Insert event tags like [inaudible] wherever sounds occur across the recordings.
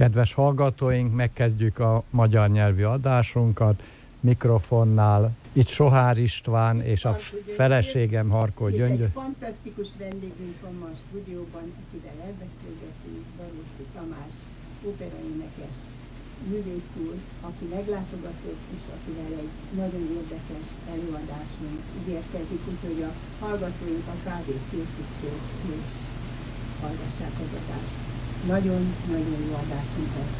Kedves hallgatóink, megkezdjük a magyar nyelvi adásunkat mikrofonnál. Itt Sohár István és a feleségem Harkó Gyöngyö. egy fantasztikus vendégünk van ma a stúdióban, akivel elbeszélgetünk, Baruszi Tamás, operaénekes művész úr, aki meglátogatott, és akivel egy nagyon érdekes előadáson ígérkezik, úgyhogy a hallgatóink a kávét készítsék, és hallgassák az adást. Nagyon-nagyon jó adásunk lesz.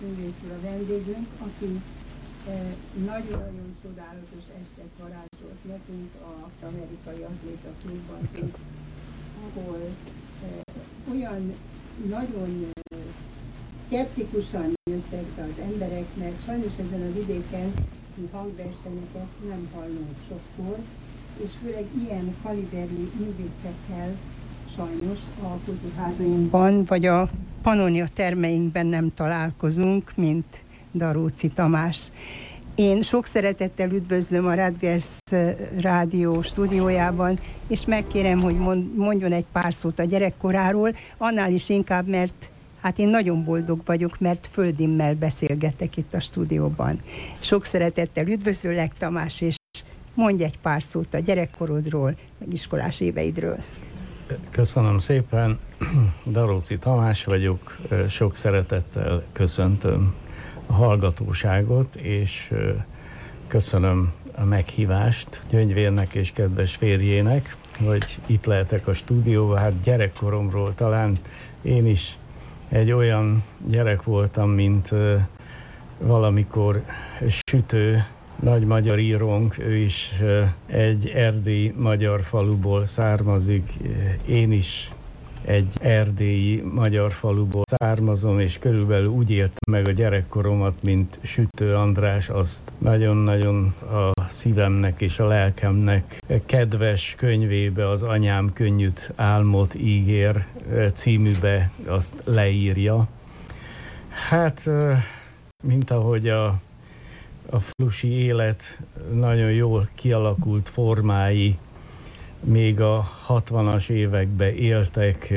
Művész a vendégünk, aki eh, nagyon-nagyon csodálatos estet varázsolt nekünk az amerikai atléta klubban, ahol eh, olyan nagyon eh, szkeptikusan jöttek be az emberek, mert sajnos ezen a vidéken hangversenyeket nem hallunk sokszor, és főleg ilyen kaliberű művészekkel sajnos a kultúrházainkban, vagy a Pannonia termeinkben nem találkozunk, mint Daróci Tamás. Én sok szeretettel üdvözlöm a Radgers rádió stúdiójában, és megkérem, hogy mondjon egy pár szót a gyerekkoráról, annál is inkább, mert hát én nagyon boldog vagyok, mert földimmel beszélgetek itt a stúdióban. Sok szeretettel üdvözöllek, Tamás, és mondj egy pár szót a gyerekkorodról, meg iskolás éveidről. Köszönöm szépen, [clears throat] Daróci Tamás vagyok, sok szeretettel köszöntöm a hallgatóságot, és köszönöm a meghívást Gyöngyvérnek és kedves férjének, hogy itt lehetek a stúdióban. Hát gyerekkoromról talán én is egy olyan gyerek voltam, mint valamikor sütő nagy magyar írónk, ő is egy erdélyi magyar faluból származik, én is egy erdélyi magyar faluból származom, és körülbelül úgy éltem meg a gyerekkoromat, mint Sütő András, azt nagyon-nagyon a szívemnek és a lelkemnek kedves könyvébe, az Anyám könnyűt álmot ígér címűbe azt leírja. Hát, mint ahogy a a falusi élet nagyon jól kialakult formái még a 60-as években éltek,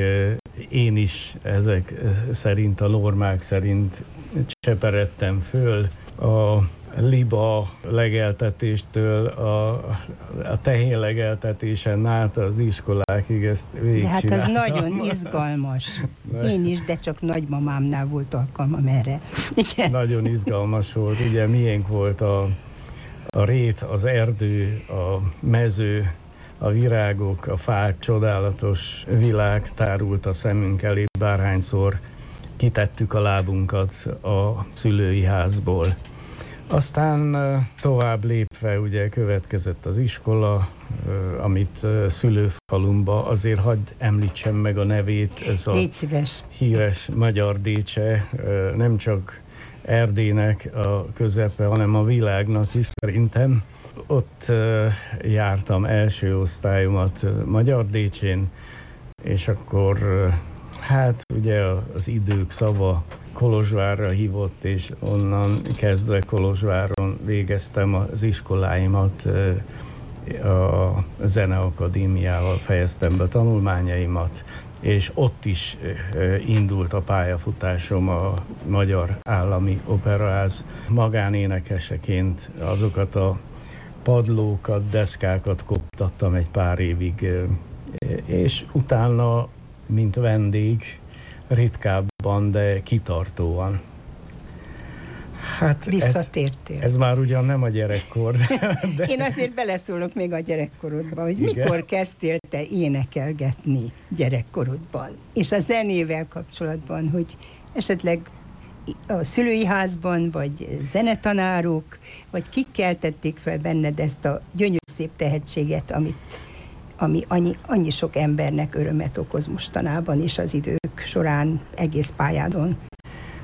én is ezek szerint, a normák szerint cseperedtem föl. A liba legeltetéstől a, a tehén legeltetésen át az iskolákig ezt De hát az nagyon izgalmas. Én is, de csak nagymamámnál volt alkalmam erre. Igen. Nagyon izgalmas volt. Ugye miénk volt a, a rét, az erdő, a mező, a virágok, a fák, csodálatos világ tárult a szemünk elé, bárhányszor kitettük a lábunkat a szülői házból. Aztán tovább lépve ugye következett az iskola, amit szülőfalumba, azért hagyd említsem meg a nevét, ez a híres magyar Décse, nem csak Erdének a közepe, hanem a világnak is szerintem. Ott jártam első osztályomat Magyar Décsén, és akkor hát ugye az idők szava Kolozsvárra hívott, és onnan kezdve Kolozsváron végeztem az iskoláimat, a Zeneakadémiával fejeztem be tanulmányaimat, és ott is indult a pályafutásom a Magyar Állami Operaház magánénekeseként. Azokat a padlókat, deszkákat koptattam egy pár évig, és utána, mint vendég, ritkábban, de kitartóan. Hát Visszatértél. Ez, ez már ugyan nem a gyerekkor. De, de... Én azért beleszólok még a gyerekkorodba, hogy Igen? mikor kezdtél te énekelgetni gyerekkorodban, és a zenével kapcsolatban, hogy esetleg a szülői házban, vagy zenetanárok, vagy kik keltették fel benned ezt a gyönyörű szép tehetséget, amit, ami annyi, annyi sok embernek örömet okoz mostanában is az idők során egész pályádon.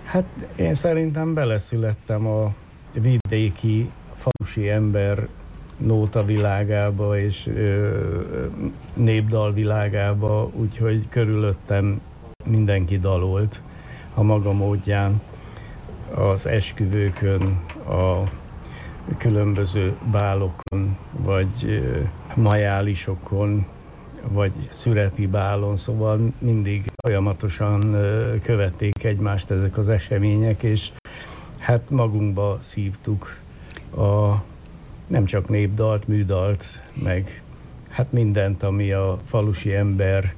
Hát én szerintem beleszülettem a vidéki falusi ember nóta világába és ö, népdal világába, úgyhogy körülöttem mindenki dalolt a maga módján az esküvőkön, a különböző bálokon, vagy majálisokon, vagy szüreti bálon, szóval mindig folyamatosan követték egymást ezek az események, és hát magunkba szívtuk a nem csak népdalt, műdalt, meg hát mindent, ami a falusi ember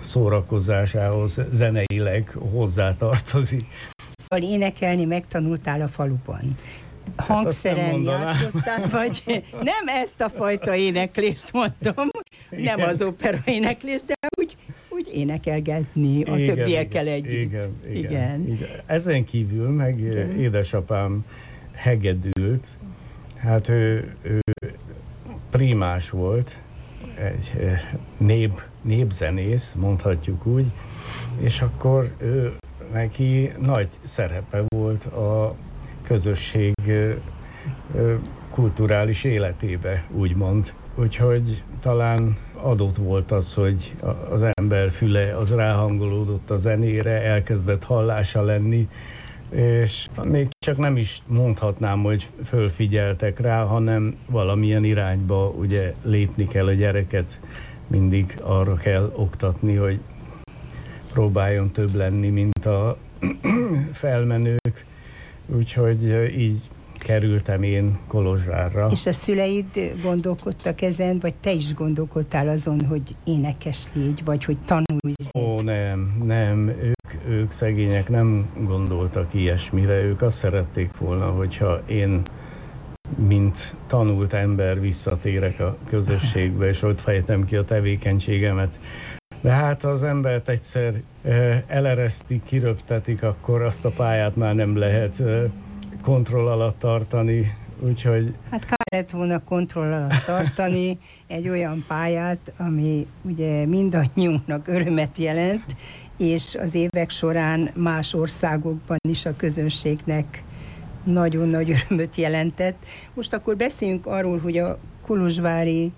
szórakozásához zeneileg hozzátartozik. Szóval énekelni megtanultál a faluban hangszeren játszottál, vagy nem ezt a fajta éneklést mondom, igen. nem az opera éneklést, de úgy, úgy énekelgetni a igen, többiekkel igen, együtt. Igen, igen, igen. igen. Ezen kívül meg igen. édesapám hegedült, hát ő, ő primás volt, egy eh, nép, népzenész, mondhatjuk úgy, és akkor ő, neki nagy szerepe volt a közösség kulturális életébe, úgymond. Úgyhogy talán adott volt az, hogy az ember füle az ráhangolódott a zenére, elkezdett hallása lenni, és még csak nem is mondhatnám, hogy fölfigyeltek rá, hanem valamilyen irányba ugye lépni kell a gyereket, mindig arra kell oktatni, hogy próbáljon több lenni, mint a [clears throat] felmenők, Úgyhogy így kerültem én Kolozsvárra. És a szüleid gondolkodtak ezen, vagy te is gondolkodtál azon, hogy énekes légy, vagy hogy tanulj? Ó, nem, nem. Ők, ők szegények nem gondoltak ilyesmire. Ők azt szerették volna, hogyha én mint tanult ember visszatérek a közösségbe, és ott fejtem ki a tevékenységemet. De hát az embert egyszer eleresztik, kiröptetik, akkor azt a pályát már nem lehet kontroll alatt tartani, úgyhogy... Hát kellett volna kontroll alatt tartani egy olyan pályát, ami ugye mindannyiunknak örömet jelent, és az évek során más országokban is a közönségnek nagyon nagy örömöt jelentett. Most akkor beszéljünk arról, hogy a Kolozsvári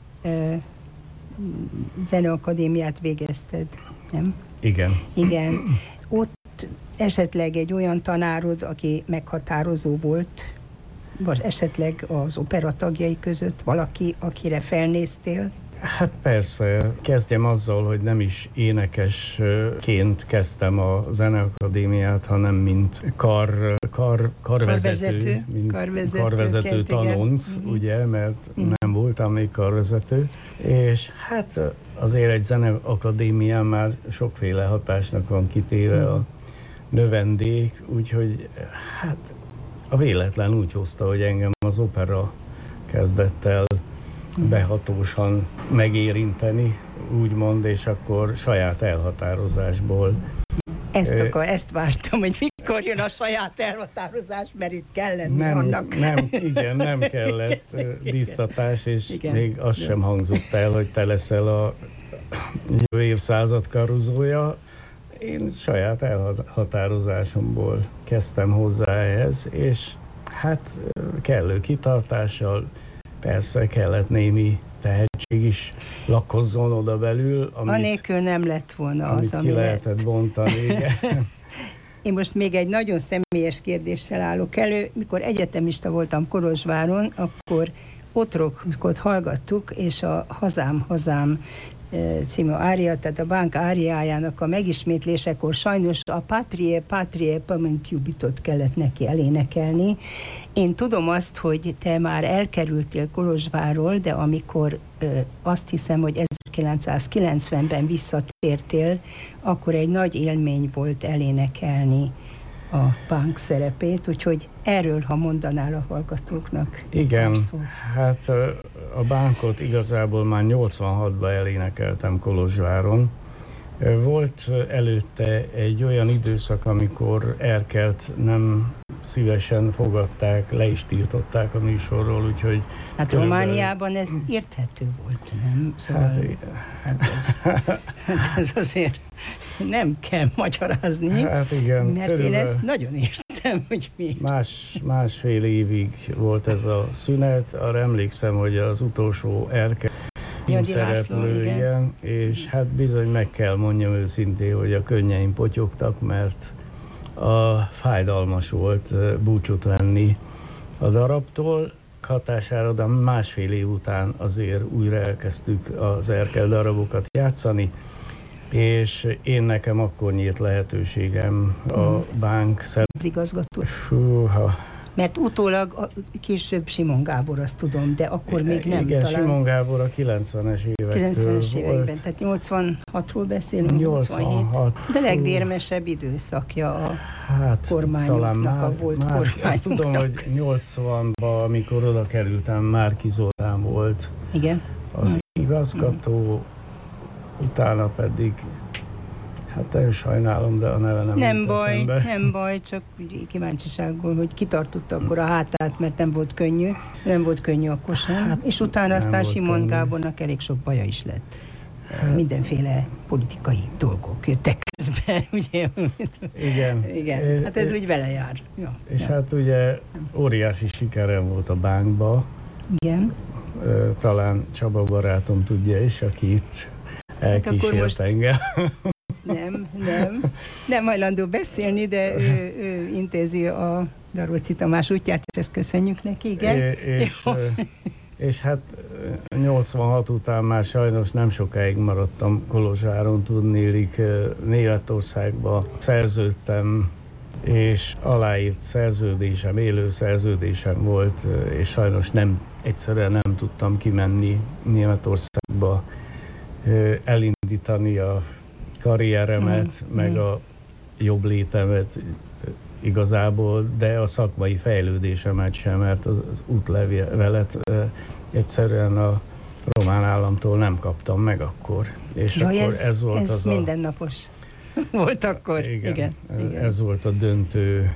Zeneakadémiát végezted, nem? Igen. Igen. Ott esetleg egy olyan tanárod, aki meghatározó volt, vagy esetleg az opera tagjai között valaki, akire felnéztél? Hát persze, kezdjem azzal, hogy nem is énekesként kezdtem a Zeneakadémiát, hanem mint kar, kar, karvezető, karvezető, mint karvezető, karvezető tanonc, igen. Mhm. ugye, mert uh-huh. nem voltam még karvezető, és hát azért egy zeneakadémián már sokféle hatásnak van kitéve uh-huh. a növendék, úgyhogy hát a véletlen úgy hozta, hogy engem az opera kezdett el behatósan megérinteni, úgymond, és akkor saját elhatározásból. Ezt, akar, ezt vártam, hogy mikor jön a saját elhatározás, mert itt kell lenni nem, annak. Nem, igen, nem kellett biztatás, és igen. még az sem hangzott el, hogy te leszel a jövő évszázad karuzója. Én saját elhatározásomból kezdtem hozzá ehhez, és hát kellő kitartással, Persze kellett némi tehetség is lakozzon oda belül. Amit, Anélkül nem lett volna az, ami ki lehetett lett. bontani. [laughs] Én most még egy nagyon személyes kérdéssel állok elő. Mikor egyetemista voltam Kolozsváron, akkor otrokot hallgattuk, és a Hazám, Hazám című ária, tehát a bank áriájának a megismétlésekor sajnos a Patrie, Patrie Pament Jubitot kellett neki elénekelni. Én tudom azt, hogy te már elkerültél Kolozsváról, de amikor azt hiszem, hogy 1990-ben visszatértél, akkor egy nagy élmény volt elénekelni a bank szerepét, úgyhogy erről, ha mondanál a hallgatóknak. Igen, hát a bánkot igazából már 86-ban elénekeltem Kolozsváron. Volt előtte egy olyan időszak, amikor Erkelt nem szívesen fogadták, le is tiltották a műsorról, úgyhogy... Hát körülbelül... Romániában ez érthető volt, nem? Szóval, hát, hát, ez, hát ez azért nem kell magyarázni, hát igen, mert körülbelül... én ezt nagyon értem, hogy mi. Más, másfél évig volt ez a szünet, arra emlékszem, hogy az utolsó Erkelt szereplő, igen. igen, és hát bizony meg kell mondjam őszintén, hogy a könnyeim potyogtak, mert a fájdalmas volt búcsút venni a darabtól, hatására, de másfél év után azért újra elkezdtük az Erkel darabokat játszani, és én nekem akkor nyílt lehetőségem a hmm. bánk szert. Az igazgató. Fúha, mert utólag később Simon Gábor, azt tudom, de akkor még nem Igen, talán. Simon Gábor a 90-es években. 90-es években, tehát 86-ról beszélünk, 86. De legvérmesebb időszakja a hát, kormányunknak, a volt már, kormányunknak. Azt tudom, hogy 80-ban, amikor oda kerültem, Márki Zoltán volt Igen. az hmm. igazgató, hmm. Utána pedig Hát nagyon sajnálom, de a neve nem Nem baj, eszembe. nem baj, csak kíváncsiságból, hogy kitartotta akkor a hátát, mert nem volt könnyű, nem volt könnyű akkor sem. Hát, és utána aztán Simon könnyű. Gábornak elég sok baja is lett. Hát, Mindenféle politikai dolgok jöttek közben, [laughs] ugye? Igen. Igen, hát ez úgy vele jár. Ja, és ja. hát ugye óriási sikerem volt a bánkba. Igen. Talán Csaba barátom tudja is, aki itt elkísért hát most... engem. Nem, nem. Nem hajlandó beszélni, de ő, ő intézi a Daróci Tamás útját, és ezt köszönjük neki, igen. É, és, és hát 86 után már sajnos nem sokáig maradtam Kolozsáron, tudnélik, Németországba szerződtem, és aláírt szerződésem, élő szerződésem volt, és sajnos nem, egyszerűen nem tudtam kimenni Németországba, elindítani a karrieremet, mm. meg a jobb létemet igazából, de a szakmai fejlődésemet sem, mert az, az útlevelet egyszerűen a román államtól nem kaptam meg akkor. És ja, akkor ez, ez volt ez az mindennapos [laughs] volt akkor. Igen, igen, igen. Ez volt a döntő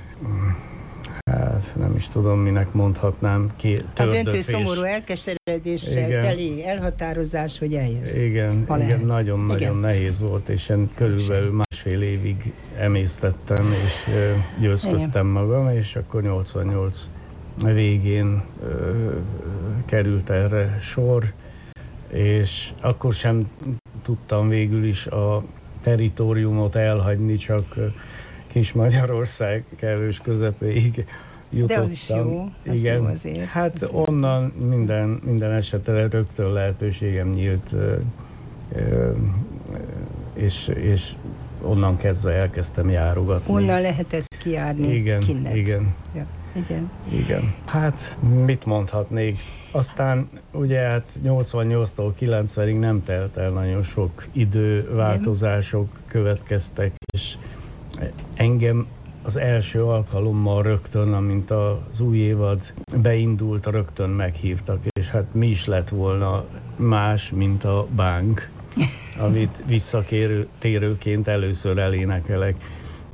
hát nem is tudom, minek mondhatnám, ki, A döntő szomorú elkeseredéssel igen. teli elhatározás, hogy eljössz. Igen, igen nagyon-nagyon nehéz volt, és én körülbelül másfél évig emésztettem, és győzködtem igen. magam, és akkor 88 végén ö, került erre sor, és akkor sem tudtam végül is a teritoriumot elhagyni, csak Kis Magyarország kellős közepéig jutottam. De az is jó, az Igen. jó azért. Hát azért. onnan minden, minden esetre rögtön lehetőségem nyílt, és, és onnan kezdve elkezdtem járogatni. Onnan lehetett kijárni igen, kinek. igen, Ja, igen. igen. Hát mit mondhatnék? Aztán ugye hát 88-tól 90-ig nem telt el nagyon sok idő, változások következtek, és engem az első alkalommal rögtön, amint az új évad beindult, rögtön meghívtak, és hát mi is lett volna más, mint a bánk, [laughs] amit visszatérőként először elénekelek.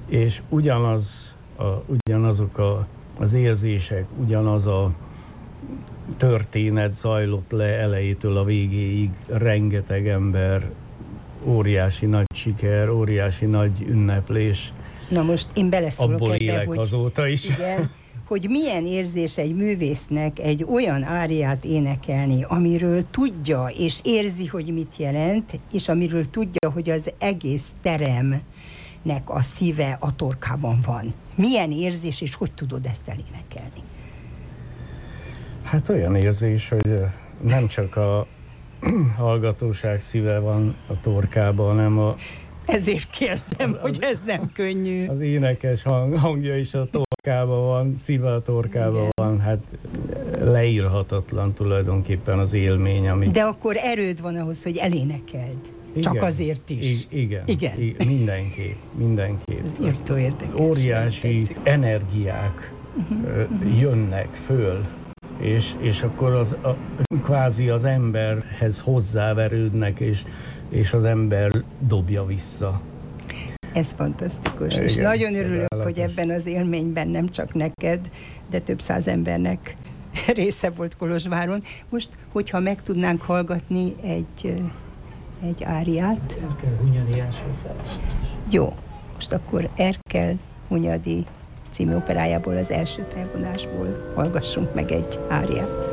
És ugyanaz, a, ugyanazok a, az érzések, ugyanaz a történet zajlott le elejétől a végéig, rengeteg ember, óriási nagy siker, óriási nagy ünneplés, Na most én beleszólok abból ebbe, élek hogy azóta is. igen, hogy milyen érzés egy művésznek egy olyan áriát énekelni, amiről tudja és érzi, hogy mit jelent, és amiről tudja, hogy az egész teremnek a szíve a torkában van. Milyen érzés, és hogy tudod ezt elénekelni? Hát olyan érzés, hogy nem csak a hallgatóság szíve van a torkában, hanem a, Ezért kértem, hogy ez nem könnyű. az énekes hang, hangja is a torkában van, szíve a torkában Igen. van. Hát leírhatatlan tulajdonképpen az élmény, amit De akkor erőd van ahhoz, hogy elénekeld. Csak Igen. azért is. I- igen, Igen. I- mindenképp, mindenképp. Ez írtó érdekes. Óriási energiák ö, jönnek föl, és, és akkor az a, kvázi az emberhez hozzáverődnek, és, és az ember dobja vissza. Ez fantasztikus, Igen, és nagyon örülök, hogy ebben az élményben nem csak neked, de több száz embernek [laughs] része volt Kolozsváron. Most, hogyha meg tudnánk hallgatni egy, egy áriát. Jó, most akkor Erkel Hunyadi című operájából, az első felvonásból hallgassunk meg egy áriát.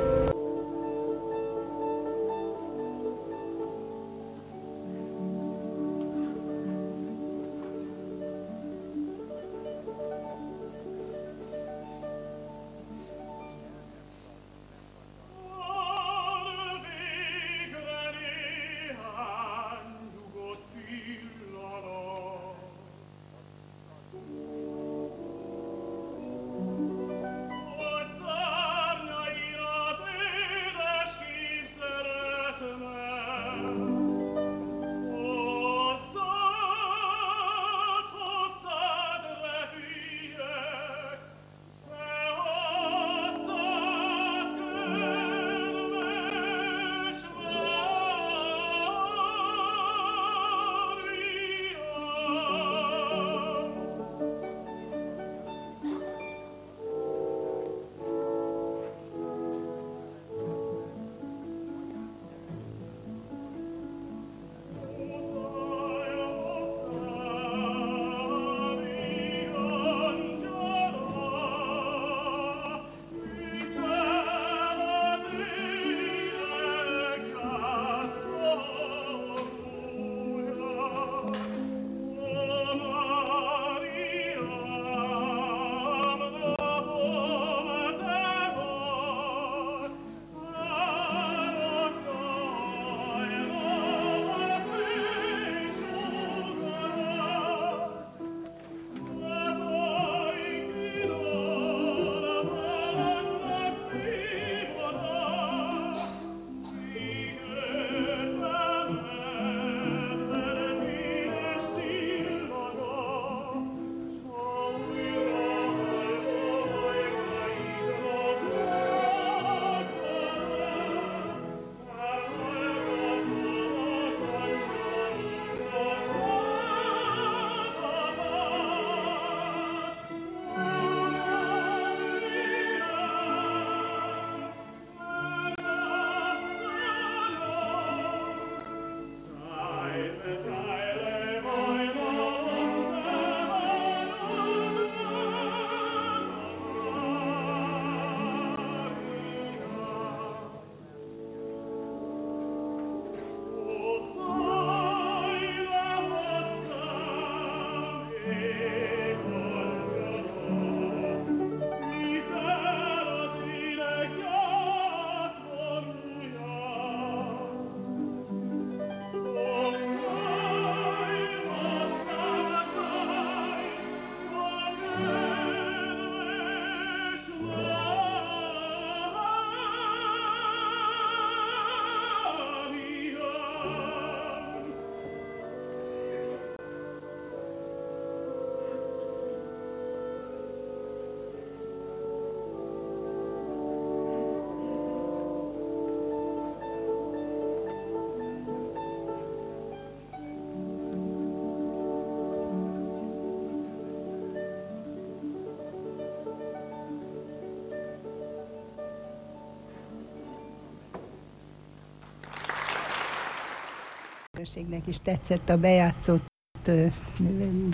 Közönségnek is tetszett a bejátszott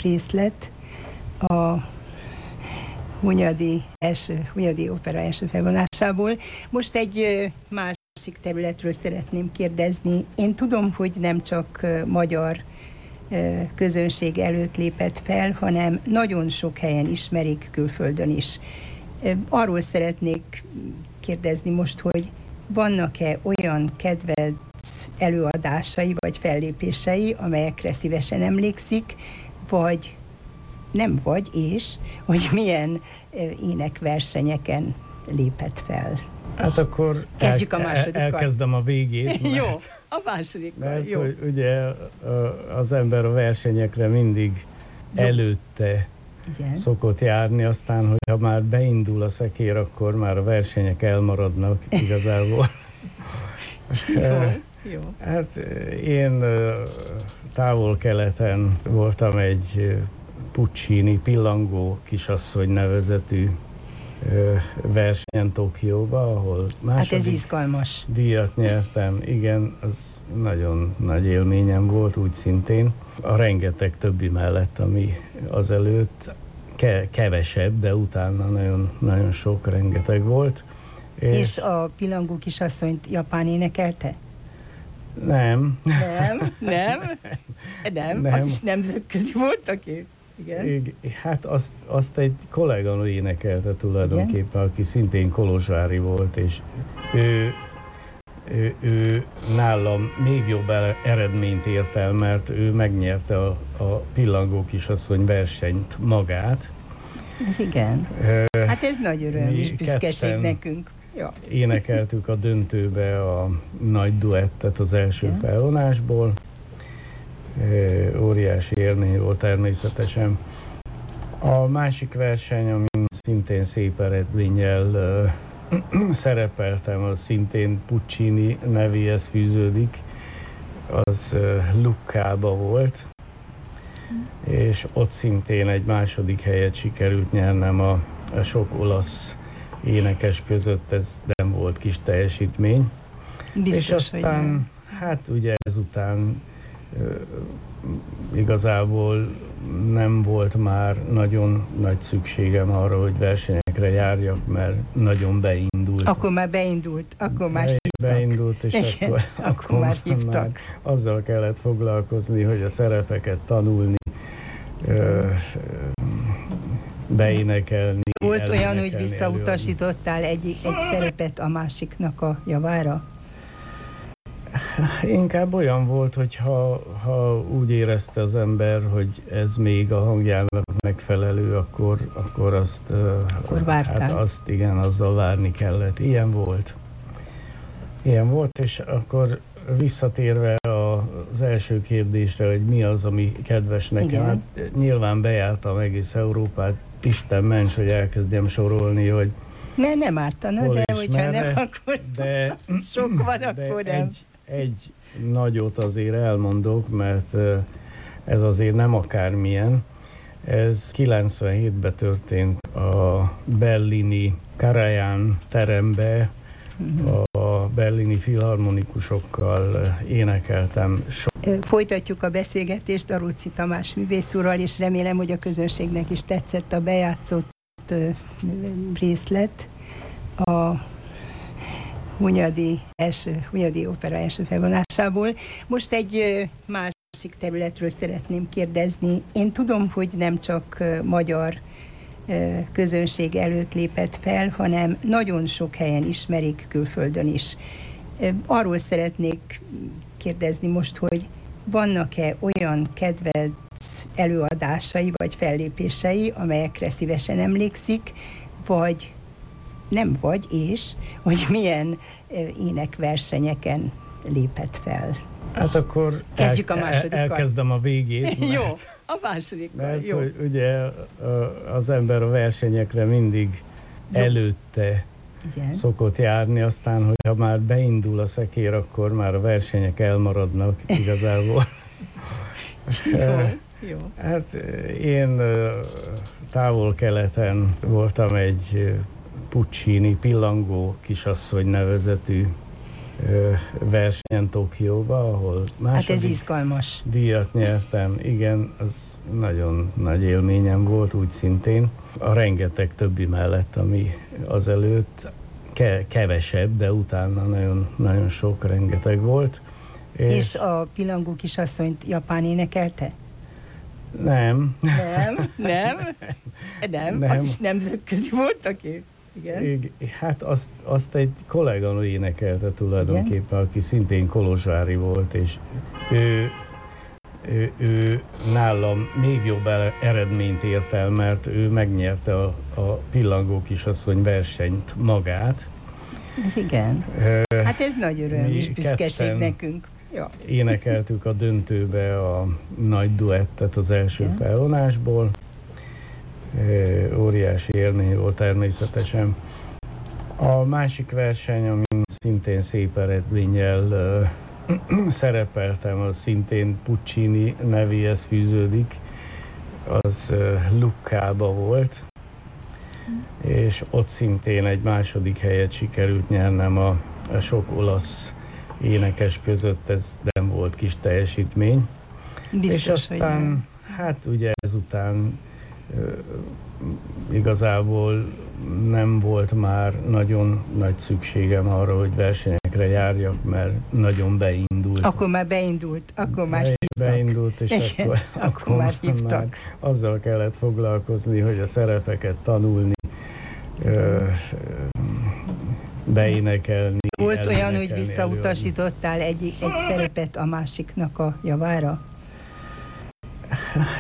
részlet a Hunyadi, első, Hunyadi opera első felvonásából. Most egy másik területről szeretném kérdezni. Én tudom, hogy nem csak magyar közönség előtt lépett fel, hanem nagyon sok helyen ismerik külföldön is. Arról szeretnék kérdezni most, hogy vannak-e olyan kedvelt előadásai vagy fellépései, amelyekre szívesen emlékszik, vagy nem vagy, és hogy milyen énekversenyeken lépett fel. Hát akkor Kezdjük el, a másodikkal. elkezdem a végét. [laughs] Mert, jó, a második. Mert jó. Hogy ugye az ember a versenyekre mindig jó. előtte igen. szokott járni, aztán, hogyha már beindul a szekér, akkor már a versenyek elmaradnak igazából. [laughs] jó, [laughs] jó. Hát én távol-keleten voltam egy Puccini pillangó kisasszony nevezetű versenyen Tokióba, ahol második hát ez izgalmas. díjat nyertem. Igen, az nagyon nagy élményem volt, úgy szintén. A rengeteg többi mellett, ami azelőtt ke- kevesebb, de utána nagyon, nagyon sok, rengeteg volt. És, és a pillangó kisasszonyt Japán énekelte? Nem. Nem, nem, nem, nem. az is nemzetközi volt, aki... Igen. Hát azt, azt egy kolléganő énekelte tulajdonképpen, Igen? aki szintén Kolozsvári volt, és ő, ő, ő nálam még jobb eredményt ért el, mert ő megnyerte a, a pillangó kisasszony versenyt magát. Ez igen. hát ez nagy öröm és büszkeség nekünk. Ja. Énekeltük a döntőbe a nagy duettet az első igen. felvonásból óriási élmény volt természetesen. A másik verseny, amin szintén szép eredménnyel [clears throat] szerepeltem, az szintén Puccini nevéhez fűződik, az Lukkába volt, és ott szintén egy második helyet sikerült nyernem a, a sok olasz énekes között, ez nem volt kis teljesítmény. Biztos, és aztán, hát ugye ezután igazából nem volt már nagyon nagy szükségem arra, hogy versenyekre járjak, mert nagyon beindult. Akkor már beindult, akkor már Be, hívtak. Beindult, és Igen, akkor, [laughs] akkor, akkor már hívtak. Már azzal kellett foglalkozni, hogy a szerepeket tanulni, ö, beénekelni. Volt olyan, hogy visszautasítottál egy, egy szerepet a másiknak a javára? Inkább olyan volt, hogy ha, ha úgy érezte az ember, hogy ez még a hangjának megfelelő, akkor, akkor azt... Akkor vártál. Hát azt igen, azzal várni kellett. Ilyen volt. Ilyen volt, és akkor visszatérve az első kérdésre, hogy mi az, ami kedves nekem, igen. hát nyilván bejártam egész Európát, Isten ments, hogy elkezdjem sorolni, hogy ne, nem ártana, de hogyha nem, akkor de, sok van, de akkor nem. Egy, egy nagyot azért elmondok, mert ez azért nem akármilyen. Ez 97-ben történt a berlini Karajan terembe, a berlini filharmonikusokkal énekeltem. Folytatjuk a beszélgetést Daruci Tamás művészúrral, és remélem, hogy a közönségnek is tetszett a bejátszott részlet. A Hunyadi, első, Hunyadi opera első felvonásából. Most egy másik területről szeretném kérdezni. Én tudom, hogy nem csak magyar közönség előtt lépett fel, hanem nagyon sok helyen ismerik külföldön is. Arról szeretnék kérdezni most, hogy vannak-e olyan kedvelt előadásai vagy fellépései, amelyekre szívesen emlékszik, vagy nem vagy, és hogy milyen énekversenyeken lépett fel. Hát akkor Kezdjük el, a másodikkal. elkezdem a végét. [laughs] Mert, jó, a második. Mert jó. Hogy ugye az ember a versenyekre mindig jó. előtte igen. szokott járni, aztán, hogyha már beindul a szekér, akkor már a versenyek elmaradnak [laughs] igazából. jó, jó. Hát én távol-keleten voltam egy Puccini pillangó kisasszony nevezetű versenyen Tokióba, ahol második hát ez izgalmas. díjat nyertem. Igen, az nagyon nagy élményem volt úgy szintén. A rengeteg többi mellett, ami azelőtt ke- kevesebb, de utána nagyon, nagyon sok, rengeteg volt. És, és a Pilangó kisasszonyt Japán énekelte? Nem. Nem, nem, [laughs] nem, nem. az is nemzetközi volt, aki... Igen. Hát azt, azt egy kolléganő énekelte tulajdonképpen, Igen? aki szintén Kolozsvári volt, és ő, ő, ő nálam még jobb eredményt ért el, mert ő megnyerte a, a Pillangó kisasszony versenyt magát. Ez igen. Hát ez nagy öröm és büszkeség nekünk. Ja. Énekeltük a döntőbe a nagy duettet az első Igen. felvonásból. Óriási élmény volt természetesen. A másik verseny, amin szintén szép eredménnyel [clears throat] szerepeltem, az szintén Puccini nevéhez fűződik, az Luckába volt, és ott szintén egy második helyet sikerült nyernem a, a sok olasz énekes között ez nem volt kis teljesítmény. Biztos, és aztán, hát ugye ezután igazából nem volt már nagyon nagy szükségem arra, hogy versenyekre járjak, mert nagyon beindult. Akkor már beindult, akkor már hívtak. Beindult, és Igen, akkor, akkor, akkor már hívtak. Már azzal kellett foglalkozni, hogy a szerepeket tanulni, beénekelni. Volt olyan, hogy visszautasítottál egy, egy szerepet a másiknak a javára?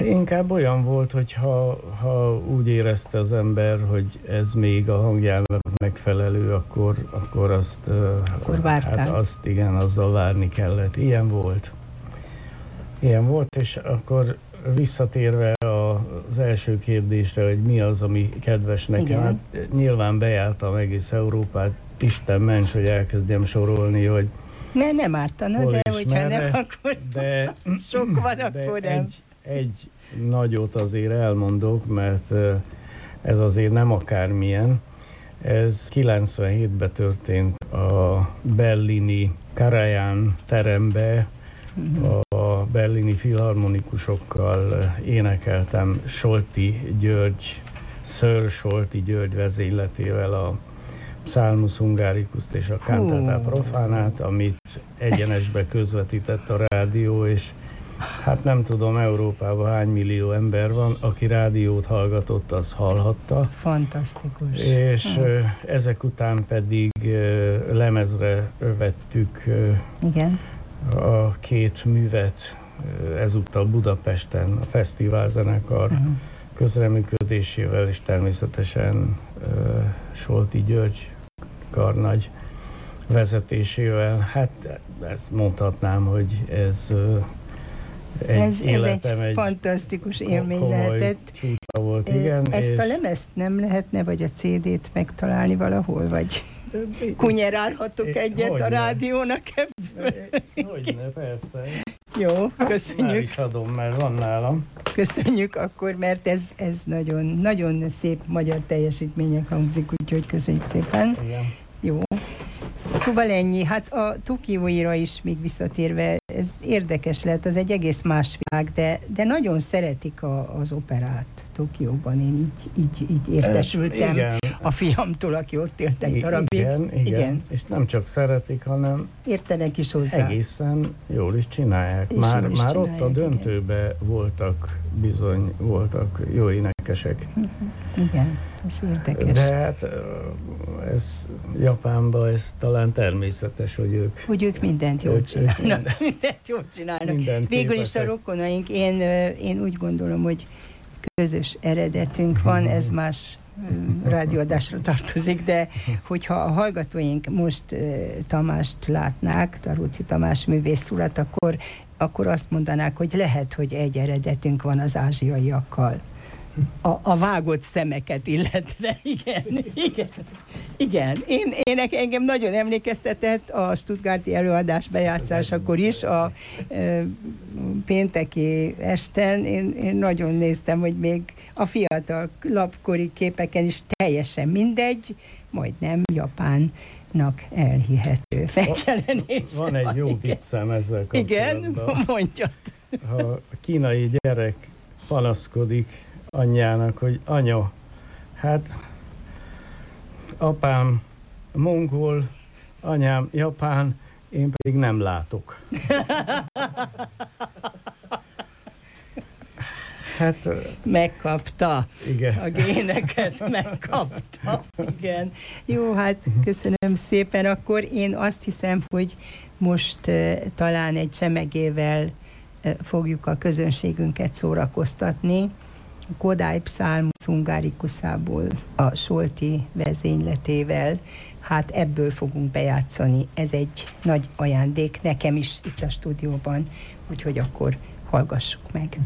Inkább olyan volt, hogy ha, ha úgy érezte az ember, hogy ez még a hangjának megfelelő, akkor, akkor azt, akkor hát azt igen, azzal várni kellett. Ilyen volt. Ilyen volt, és akkor visszatérve az első kérdésre, hogy mi az, ami kedves nekem, igen. hát nyilván bejártam egész Európát, Isten ments, hogy elkezdjem sorolni, hogy ne, nem ártana, de hogyha nem, akkor de, sok van, de akkor nem. Egy, egy nagyot azért elmondok, mert ez azért nem akármilyen. Ez 97-ben történt a berlini Karajan terembe, a berlini filharmonikusokkal énekeltem Solti György, Sir Solti György vezényletével a Psalmus Hungáricuszt és a Cantata Profanát, amit egyenesbe közvetített a rádió, és hát nem tudom Európában hány millió ember van, aki rádiót hallgatott, az hallhatta. Fantasztikus. És hmm. ezek után pedig lemezre vettük Igen. a két művet, ezúttal Budapesten a Fesztivál zenekar uh-huh. közreműködésével, és természetesen Solti György karnagy vezetésével. Hát ezt mondhatnám, hogy ez egy ez, ez egy, egy fantasztikus élmény lehetett. Volt, igen, Ezt és... a lemezt nem lehetne, vagy a CD-t megtalálni valahol, vagy [laughs] kunyerálhatok egyet hogyne. a rádiónak ebből? Hogyne, persze. Jó, köszönjük. Már is adom, mert van nálam. Köszönjük akkor, mert ez, ez nagyon, nagyon szép magyar teljesítmények hangzik, úgyhogy köszönjük szépen. Igen. Szóval ennyi. Hát a Tokióira is még visszatérve, ez érdekes lehet, az egy egész más világ, de, de nagyon szeretik a, az operát Tokióban. Én így, így, így értesültem igen. a fiamtól, aki ott élt egy darabig. Igen, igen, igen. És nem csak szeretik, hanem értenek is hozzá. Egészen jól is csinálják. És már is már csinálják, ott a döntőbe igen. voltak bizony, voltak jó énekesek. Igen, ez érdekes. De hát ez Japánban ez talán természetes, hogy ők... Hogy ők mindent jól csinálnak. [laughs] Mindent jól csinálnak. Mindent Végül is a rokonaink, én, én úgy gondolom, hogy közös eredetünk van, ez más rádióadásra tartozik, de hogyha a hallgatóink most Tamást látnák, Taróci Tamás művész urat, akkor, akkor azt mondanák, hogy lehet, hogy egy eredetünk van az ázsiaiakkal a, a vágott szemeket illetve. [laughs] Igen, igen, igen. Én, én engem nagyon emlékeztetett a Stuttgarti előadás bejátszásakor is, a e, pénteki esten. Én, én nagyon néztem, hogy még a fiatal lapkori képeken is teljesen mindegy, majdnem japán nak elhihető megjelenés. Van egy jó viccem ezzel kapcsolatban. Igen, mondjad. Ha a kínai gyerek panaszkodik anyjának, hogy anya, hát apám mongol, anyám japán, én pedig nem látok. [laughs] Hát, megkapta. Igen. A géneket megkapta. Igen. Jó, hát köszönöm szépen. Akkor én azt hiszem, hogy most uh, talán egy csemegével uh, fogjuk a közönségünket szórakoztatni. Kodály Psalmus Hungárikuszából a Solti vezényletével. Hát ebből fogunk bejátszani. Ez egy nagy ajándék nekem is itt a stúdióban, úgyhogy akkor hallgassuk meg.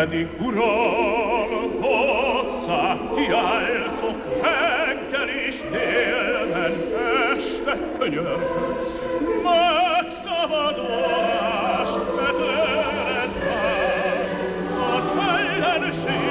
Uh-huh. pedig Uram, hozzá kiáltok reggel is délben, este könyörgök, megszabadulást betőled vár, az ellenségtől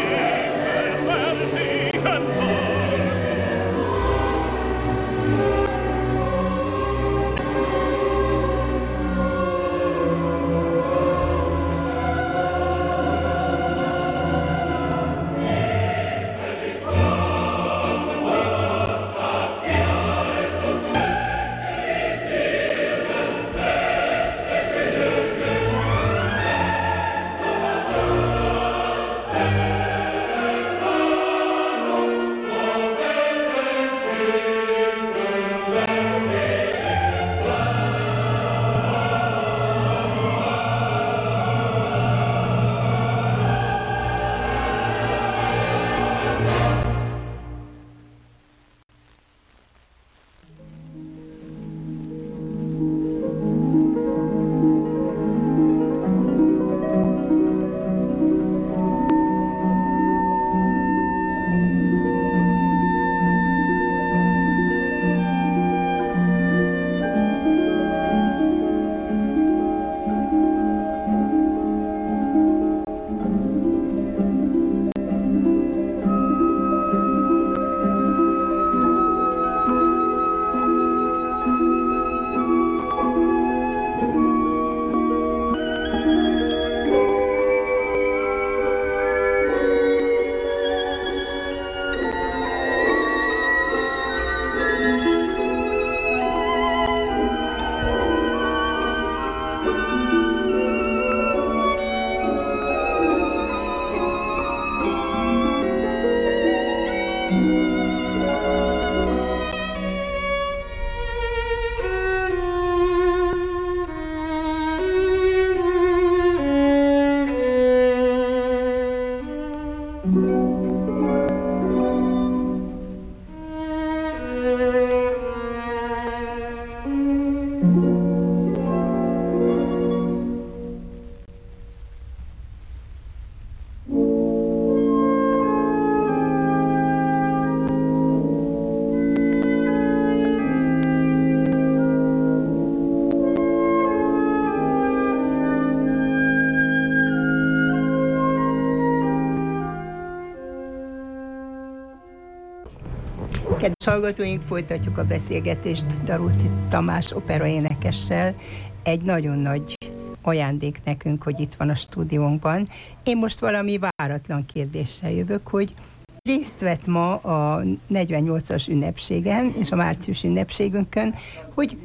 Kedves hallgatóink, folytatjuk a beszélgetést Daróci Tamás operaénekessel. Egy nagyon nagy ajándék nekünk, hogy itt van a stúdiónkban. Én most valami váratlan kérdéssel jövök, hogy részt vett ma a 48-as ünnepségen és a március ünnepségünkön, hogy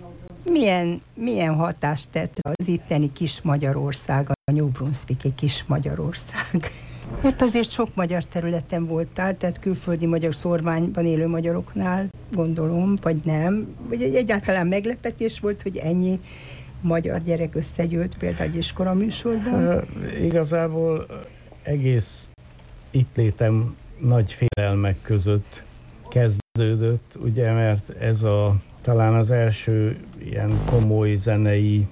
milyen, milyen hatást tett az itteni kis Magyarország, a New Brunswicki kis Magyarország. Mert azért sok magyar területen voltál, tehát külföldi magyar szorványban élő magyaroknál, gondolom, vagy nem. Vagy egyáltalán meglepetés volt, hogy ennyi magyar gyerek összegyűlt például egy iskola műsorban? Igazából egész itt létem nagy félelmek között kezdődött, ugye, mert ez a talán az első ilyen komoly zenei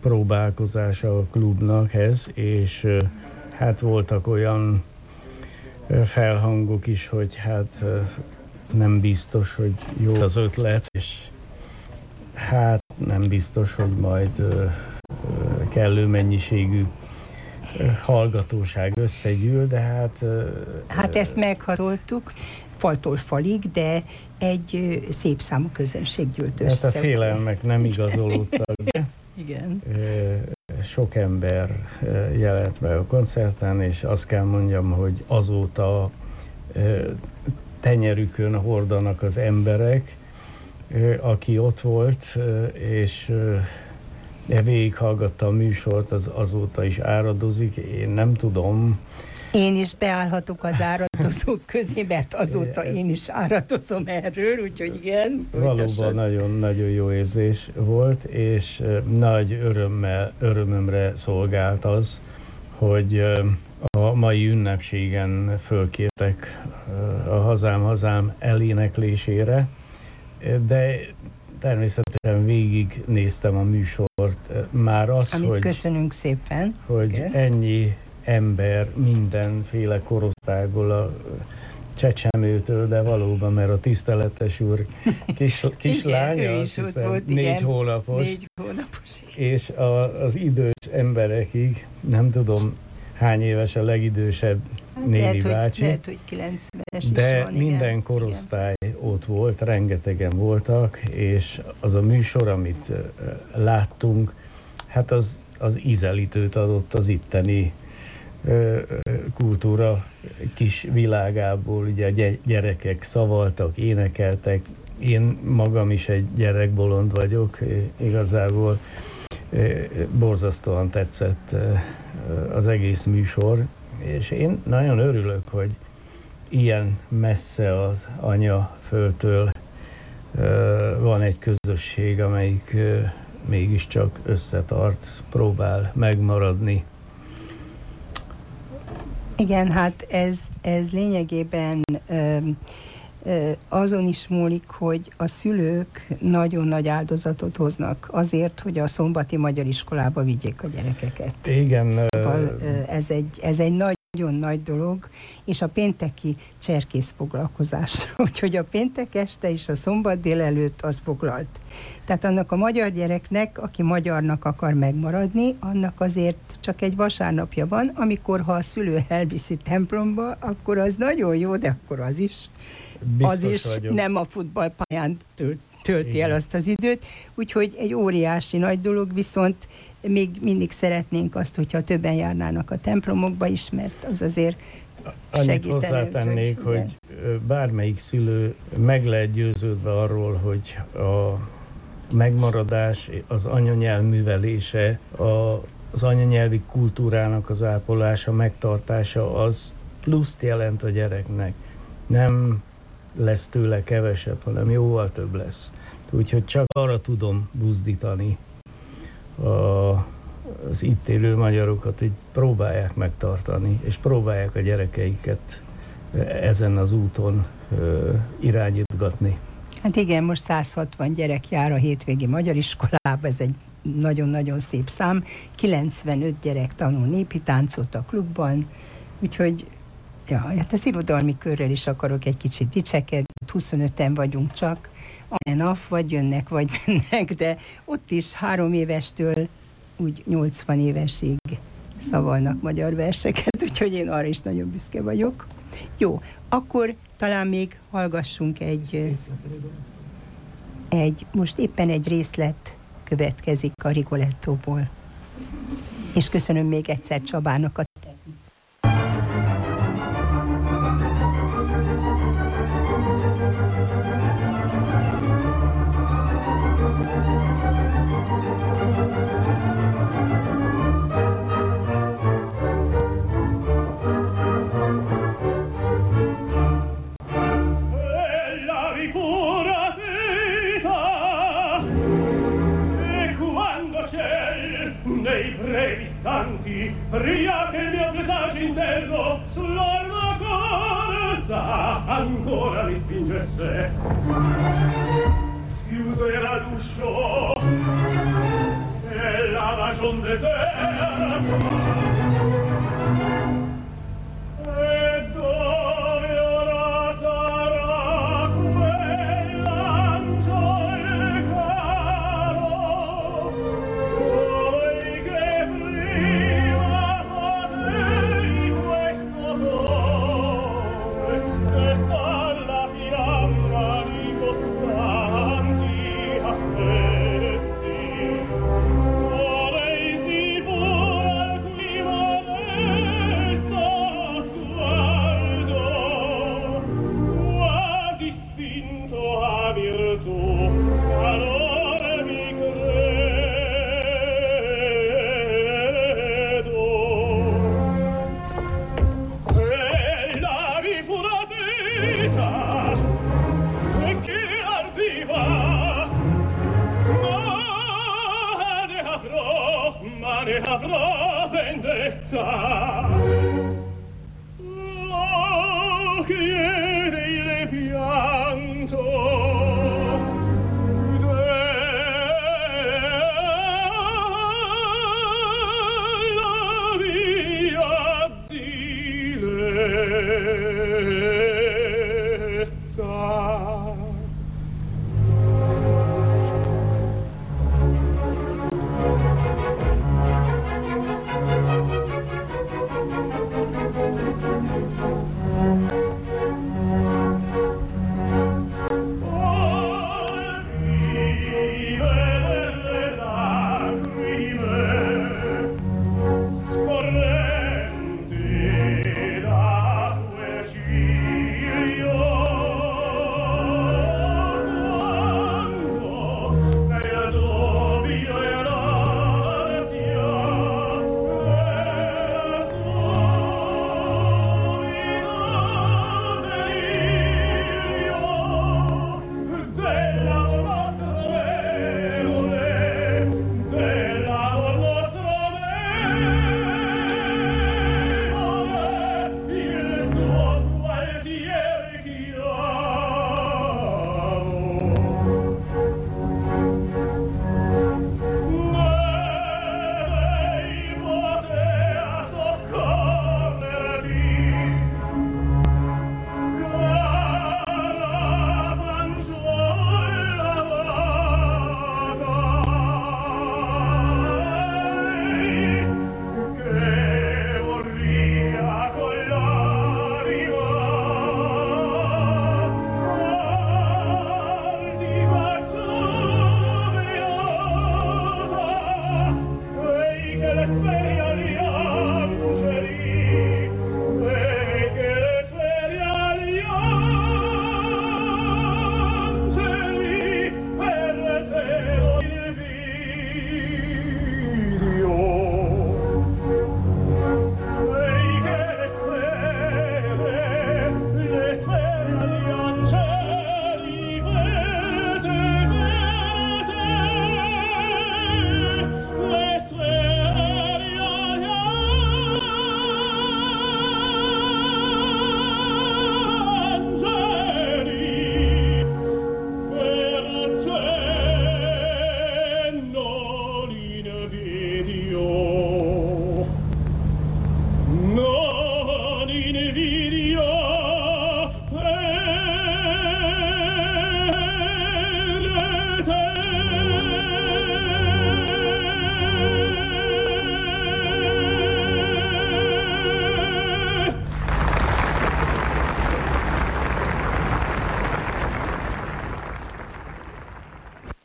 próbálkozása a klubnak ez, és hát voltak olyan felhangok is, hogy hát nem biztos, hogy jó az ötlet, és hát nem biztos, hogy majd kellő mennyiségű hallgatóság összegyűl, de hát... Hát ezt meghatoltuk faltól falig, de egy szép számú közönség gyűlt össze. Hát a félelmek nem [laughs] igazolódtak. Igen. Sok ember jelent meg a koncerten, és azt kell mondjam, hogy azóta tenyerükön hordanak az emberek, aki ott volt, és végighallgatta a műsort, az azóta is áradozik. Én nem tudom, én is beállhatok az áradozók közé, mert azóta én is áradozom erről, úgyhogy igen. Valóban nagyon-nagyon jó érzés volt, és nagy örömmel, örömömre szolgált az, hogy a mai ünnepségen fölkértek a Hazám Hazám eléneklésére, de természetesen végig néztem a műsort. Már az, Amit hogy, köszönünk szépen. Hogy okay. ennyi ember mindenféle korosztályból a csecsemőtől, de valóban, mert a tiszteletes úr kis, [laughs] kislánya, igen, azt hiszem, volt, négy igen. hónapos, négy hónapos és a, az idős emberekig, nem tudom hány éves a legidősebb hát néni lehet, bácsi, hogy, lehet, hogy 90-es de van, minden igen. korosztály igen. ott volt, rengetegen voltak, és az a műsor, amit láttunk, hát az, az ízelítőt adott az itteni kultúra kis világából, ugye a gyerekek szavaltak, énekeltek, én magam is egy gyerekbolond vagyok, igazából borzasztóan tetszett az egész műsor, és én nagyon örülök, hogy ilyen messze az anya földtől van egy közösség, amelyik mégiscsak összetart, próbál megmaradni. Igen, hát ez, ez lényegében ö, ö, azon is múlik, hogy a szülők nagyon nagy áldozatot hoznak azért, hogy a szombati magyar iskolába vigyék a gyerekeket. Igen. Szóval ez egy, ez egy nagy nagyon nagy dolog, és a pénteki cserkész foglalkozás. [laughs] Úgyhogy a péntek este és a szombat délelőtt az foglalt. Tehát annak a magyar gyereknek, aki magyarnak akar megmaradni, annak azért csak egy vasárnapja van, amikor ha a szülő elviszi templomba, akkor az nagyon jó, de akkor az is. Biztos az is vagyok. nem a futballpályán tölt, tölti Igen. el azt az időt. Úgyhogy egy óriási nagy dolog, viszont még mindig szeretnénk azt, hogyha többen járnának a templomokba is, mert az azért Annyit hozzátennék, hogy, hogy bármelyik szülő meg lehet győződve arról, hogy a megmaradás, az anyanyelv művelése, az anyanyelvi kultúrának az ápolása, megtartása, az pluszt jelent a gyereknek. Nem lesz tőle kevesebb, hanem jóval több lesz. Úgyhogy csak arra tudom buzdítani a, az itt élő magyarokat, hogy próbálják megtartani, és próbálják a gyerekeiket ezen az úton ö, irányítgatni. Hát igen, most 160 gyerek jár a hétvégi magyar iskolába, ez egy nagyon-nagyon szép szám. 95 gyerek tanul népi táncot a klubban, úgyhogy ja, hát az irodalmi körrel is akarok egy kicsit dicsekedni. 25-en vagyunk csak, a nap, vagy jönnek, vagy mennek, de ott is három évestől úgy 80 évesig szavalnak magyar verseket, úgyhogy én arra is nagyon büszke vagyok. Jó, akkor talán még hallgassunk egy, egy, most éppen egy részlet következik a Rigolettóból. És köszönöm még egyszer Csabának a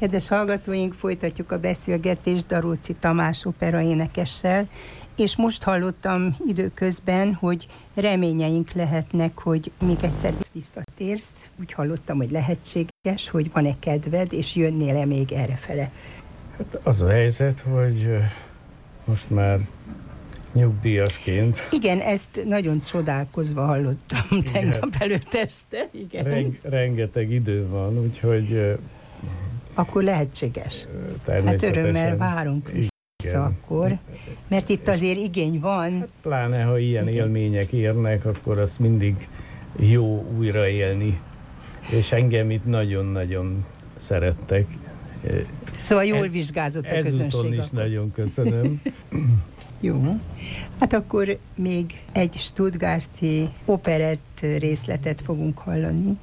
Kedves hallgatóink, folytatjuk a beszélgetést Daróci Tamás opera énekessel, és most hallottam időközben, hogy reményeink lehetnek, hogy még egyszer visszatérsz. Úgy hallottam, hogy lehetséges, hogy van-e kedved, és jönnél-e még errefele. Hát az a helyzet, hogy most már nyugdíjasként. Igen, ezt nagyon csodálkozva hallottam Igen. tegnap előtt este. Igen. Reng, rengeteg idő van, úgyhogy... Akkor lehetséges. Hát örömmel várunk vissza Igen. akkor, mert itt azért igény van. Hát pláne, ha ilyen Igen. élmények érnek, akkor azt mindig jó újraélni. És engem itt nagyon-nagyon szerettek. Szóval jól Ez, vizsgázott a közönség. is nagyon köszönöm. [clears throat] Jó. Hát akkor még egy Stuttgarti operett részletet fogunk hallani.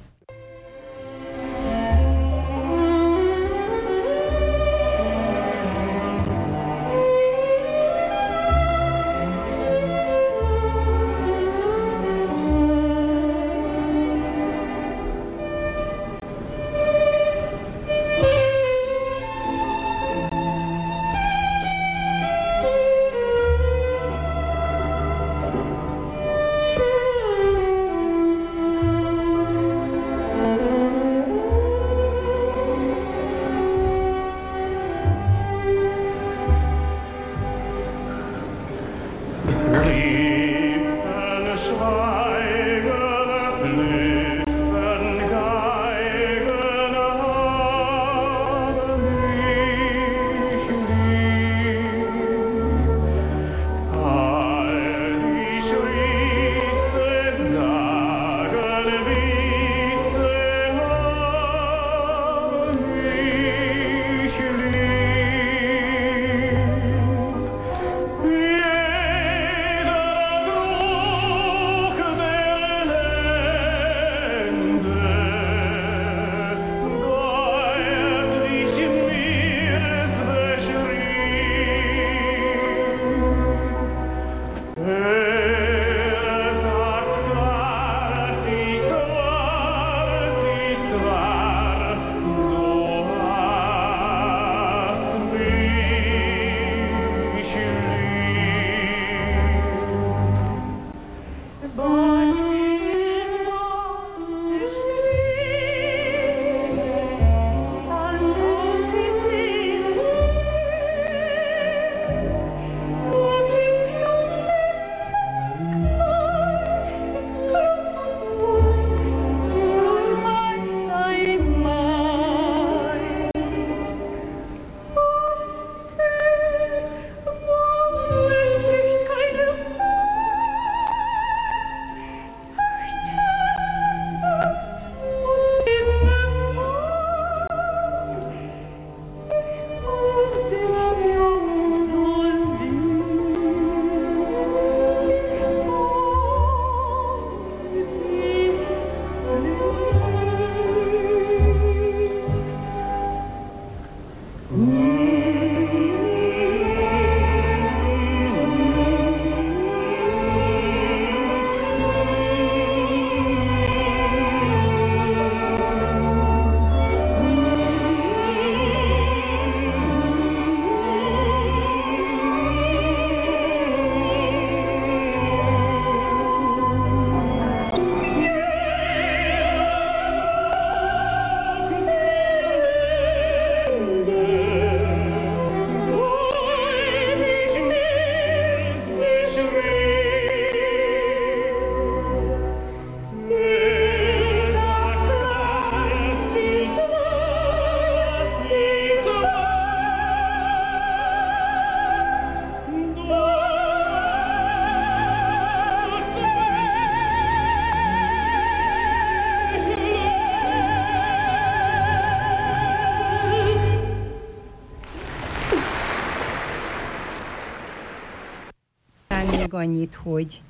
Annyit, hogy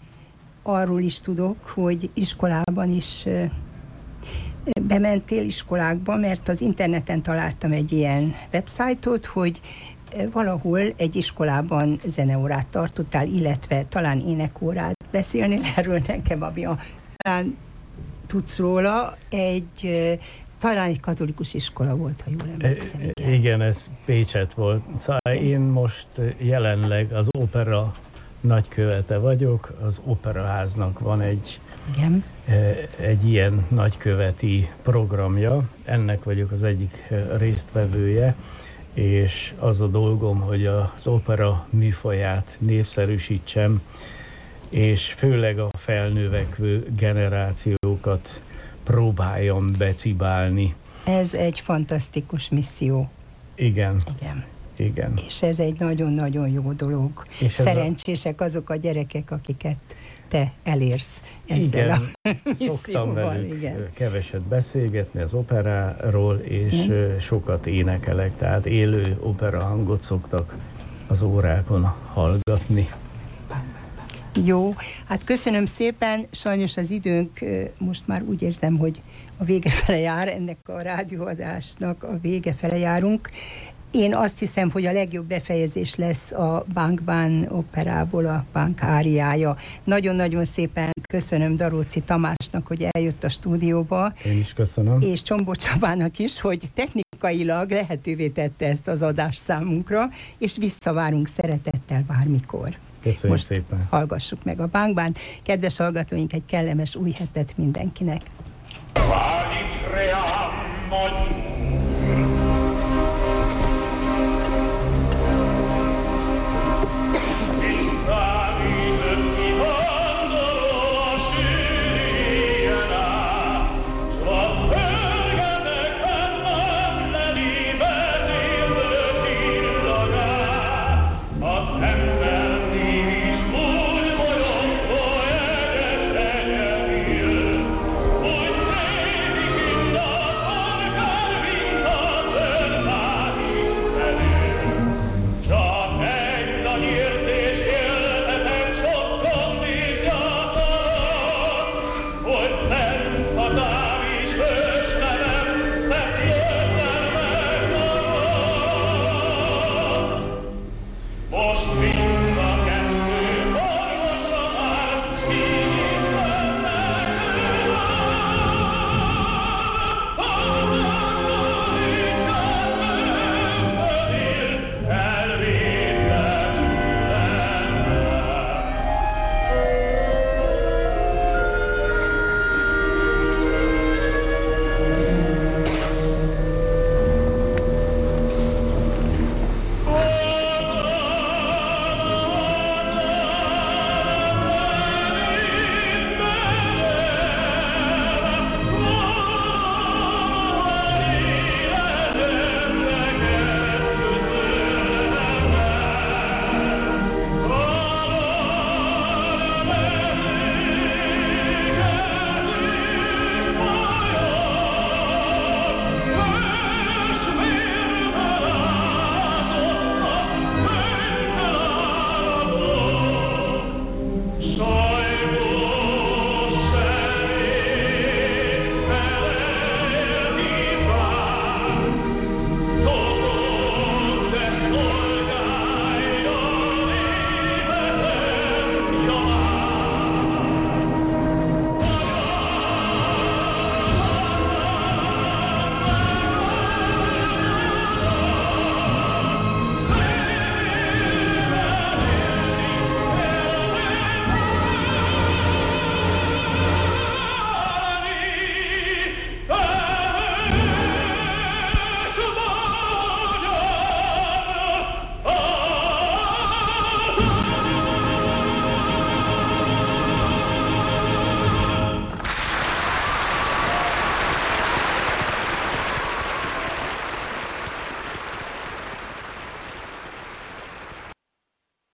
arról is tudok, hogy iskolában is bementél iskolákba, mert az interneten találtam egy ilyen websájtot, hogy valahol egy iskolában zeneórát tartottál, illetve talán énekórát. Beszélnél erről nekem, ami a, talán tudsz róla, egy talán egy katolikus iskola volt, ha jól emlékszem. Igen, igen ez Pécset volt. Szóval én most jelenleg az opera nagykövete vagyok, az operaháznak van egy, igen. egy ilyen nagyköveti programja, ennek vagyok az egyik résztvevője, és az a dolgom, hogy az opera műfaját népszerűsítsem, és főleg a felnövekvő generációkat próbáljam becibálni. Ez egy fantasztikus misszió. Igen. Igen. Igen. És ez egy nagyon-nagyon jó dolog. És Szerencsések a... azok a gyerekek, akiket te elérsz ezzel igen, a szoktam velük igen. keveset beszélgetni az operáról, és igen. sokat énekelek, tehát élő opera hangot szoktak az órákon hallgatni. Jó, hát köszönöm szépen, sajnos az időnk most már úgy érzem, hogy a vége fele jár, ennek a rádióadásnak a vége fele járunk. Én azt hiszem, hogy a legjobb befejezés lesz a Bankban operából a bank áriája. Nagyon-nagyon szépen köszönöm Daróci Tamásnak, hogy eljött a stúdióba. Én is köszönöm. És Csombó Csabának is, hogy technikailag lehetővé tette ezt az adást számunkra, és visszavárunk szeretettel bármikor. Köszönjük Most szépen. hallgassuk meg a bankban. Kedves hallgatóink, egy kellemes új hetet mindenkinek. Várj,